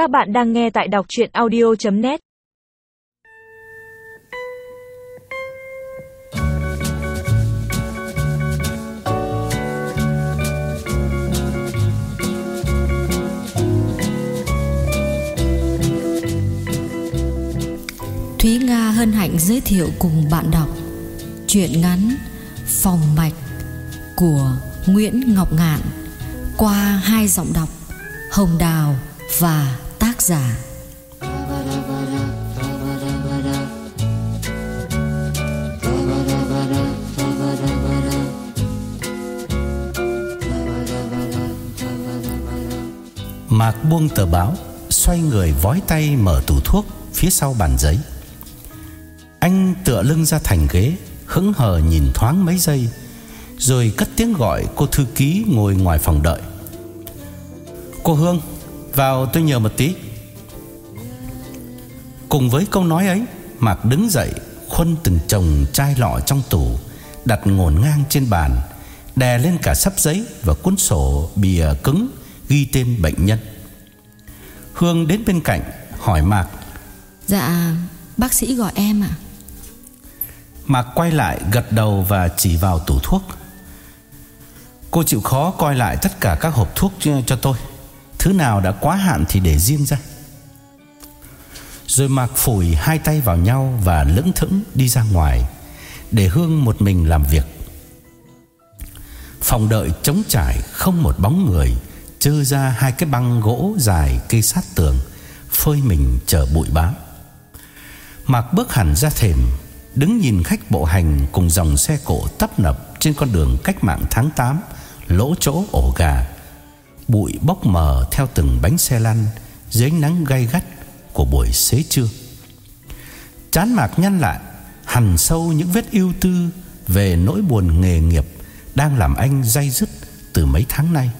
Các bạn đang nghe tại đọc chuyện audio.net Thúy Nga hân hạnh giới thiệu cùng bạn đọc Chuyện ngắn Phòng mạch của Nguyễn Ngọc Ngạn qua hai giọng đọc Hồng Đào và tác giả. Mạc buông tờ báo Xoay người vói tay mở tủ thuốc Phía sau bàn giấy. Anh tựa lưng ra thành ghế, Hững hờ nhìn thoáng mấy giây, Rồi cất tiếng gọi cô thư ký Ngồi ngoài phòng đợi. Cô Hương, Vào tôi nhờ một tí. Cùng với câu nói ấy Mạc đứng dậy Khuân từng chồng chai lọ trong tủ Đặt ngổn ngang trên bàn Đè lên cả sắp giấy Và cuốn sổ bìa cứng Ghi tên bệnh nhân. Hương đến bên cạnh Hỏi Mạc Dạ bác sĩ gọi em ạ. Mạc quay lại gật đầu và chỉ vào tủ thuốc. Cô chịu khó coi lại tất cả các hộp thuốc cho tôi. Thứ nào đã quá hạn thì để riêng ra rồi Mạc phủi hai tay vào nhau Và lững thững đi ra ngoài, Để Hương một mình làm việc. Phòng đợi trống trải, Không một bóng người Chơ ra hai cái băng gỗ dài Cây sát tường, Phơi mình chờ bụi bám Mạc bước hẳn ra thềm, Đứng nhìn khách bộ hành Cùng dòng xe cộ tấp nập Trên con đường cách mạng tháng 8 Lỗ chỗ ổ gà. Bụi bốc mờ theo từng bánh xe lăn, Dưới nắng gay gắt của buổi xế trưa. Chán mạc nhăn lại, Hằn sâu những vết ưu tư Về nỗi buồn nghề nghiệp Đang làm anh day dứt Từ mấy tháng nay.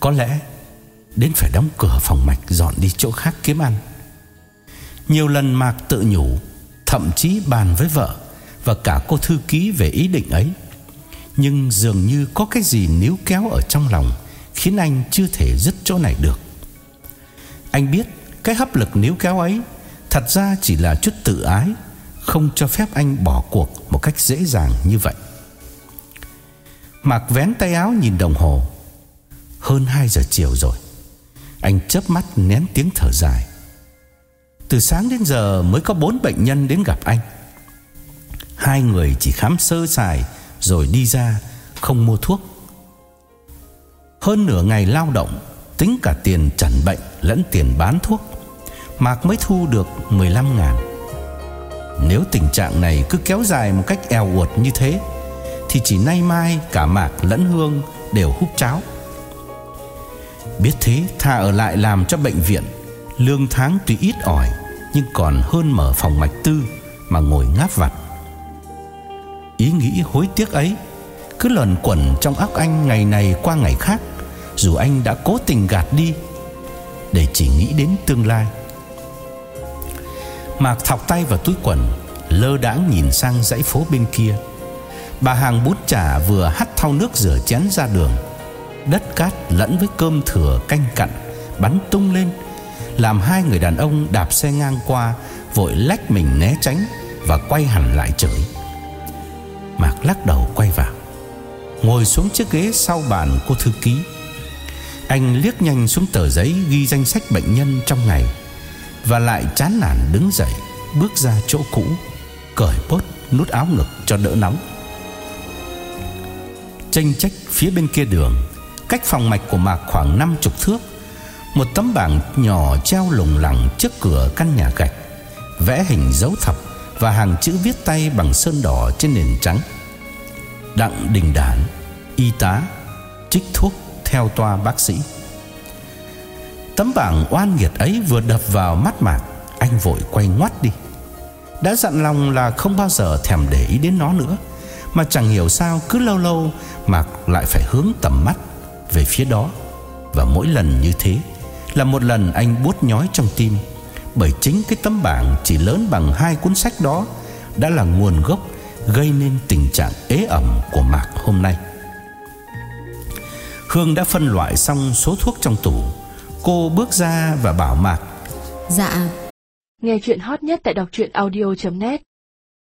Có lẽ Đến phải đóng cửa phòng mạch Dọn đi chỗ khác kiếm ăn. Nhiều lần Mạc tự nhủ, Thậm chí bàn với vợ Và cả cô thư ký về ý định ấy. Nhưng dường như có cái gì níu kéo ở trong lòng Khiến anh chưa thể dứt chỗ này được. Anh biết Cái hấp lực níu kéo ấy Thật ra chỉ là chút tự ái, Không cho phép anh bỏ cuộc Một cách dễ dàng như vậy. Mạc vén tay áo nhìn đồng hồ. Hơn 2 giờ chiều rồi. Anh chớp mắt nén tiếng thở dài. Từ sáng đến giờ mới có 4 bệnh nhân đến gặp anh. Hai người chỉ khám sơ sài Rồi đi ra, Không mua thuốc. Hơn nửa ngày lao động, Tính cả tiền chẩn bệnh Lẫn tiền bán thuốc, Mạc mới thu được 15 ngàn. Nếu tình trạng này cứ kéo dài Một cách eo uột như thế, Thì chỉ nay mai cả Mạc lẫn Hương Đều hút cháo. Biết thế thà ở lại làm cho bệnh viện, Lương tháng tuy ít ỏi, Nhưng còn hơn mở phòng mạch tư Mà ngồi ngáp vặt. Ý nghĩ hối tiếc ấy Cứ lần quẩn trong óc anh ngày này qua ngày khác, Dù anh đã cố tình gạt đi để chỉ nghĩ đến tương lai. Mạc thọc tay vào túi quần, Lơ đãng nhìn sang dãy phố bên kia. Bà hàng bút trà vừa hắt thau nước rửa chén ra đường. Đất cát lẫn với cơm thừa canh cặn, Bắn tung lên, Làm hai người đàn ông đạp xe ngang qua, Vội lách mình né tránh Và quay hẳn lại chửi. Mạc lắc đầu quay vào. Ngồi xuống chiếc ghế sau bàn cô thư ký anh liếc nhanh xuống tờ giấy Ghi danh sách bệnh nhân trong ngày Và lại chán nản đứng dậy, Bước ra chỗ cũ, Cởi bốt nút áo ngực cho đỡ nóng. Tranh trách phía bên kia đường, Cách phòng mạch của Mạc khoảng 50 thước, Một tấm bảng nhỏ treo lủng lẳng trước cửa căn nhà gạch, Vẽ hình dấu thập Và hàng chữ viết tay bằng sơn đỏ trên nền trắng. Đặng đình đản, Y tá, Trích thuốc theo toa bác sĩ. Tấm bảng oan nghiệt ấy vừa đập vào mắt Mạc, Anh vội quay ngoắt đi. Đã dặn lòng là không bao giờ thèm để ý đến nó nữa, Mà chẳng hiểu sao cứ lâu lâu Mạc lại phải hướng tầm mắt về phía đó. Và mỗi lần như thế Là một lần anh buốt nhói trong tim, Bởi chính cái tấm bảng chỉ lớn bằng hai cuốn sách đó Đã là nguồn gốc gây nên tình trạng ế ẩm của Mạc hôm nay. Hương đã phân loại xong số thuốc trong tủ. Cô bước ra và bảo Mạc. Dạ Nghe chuyện hot nhất tại đọc truyện audio.net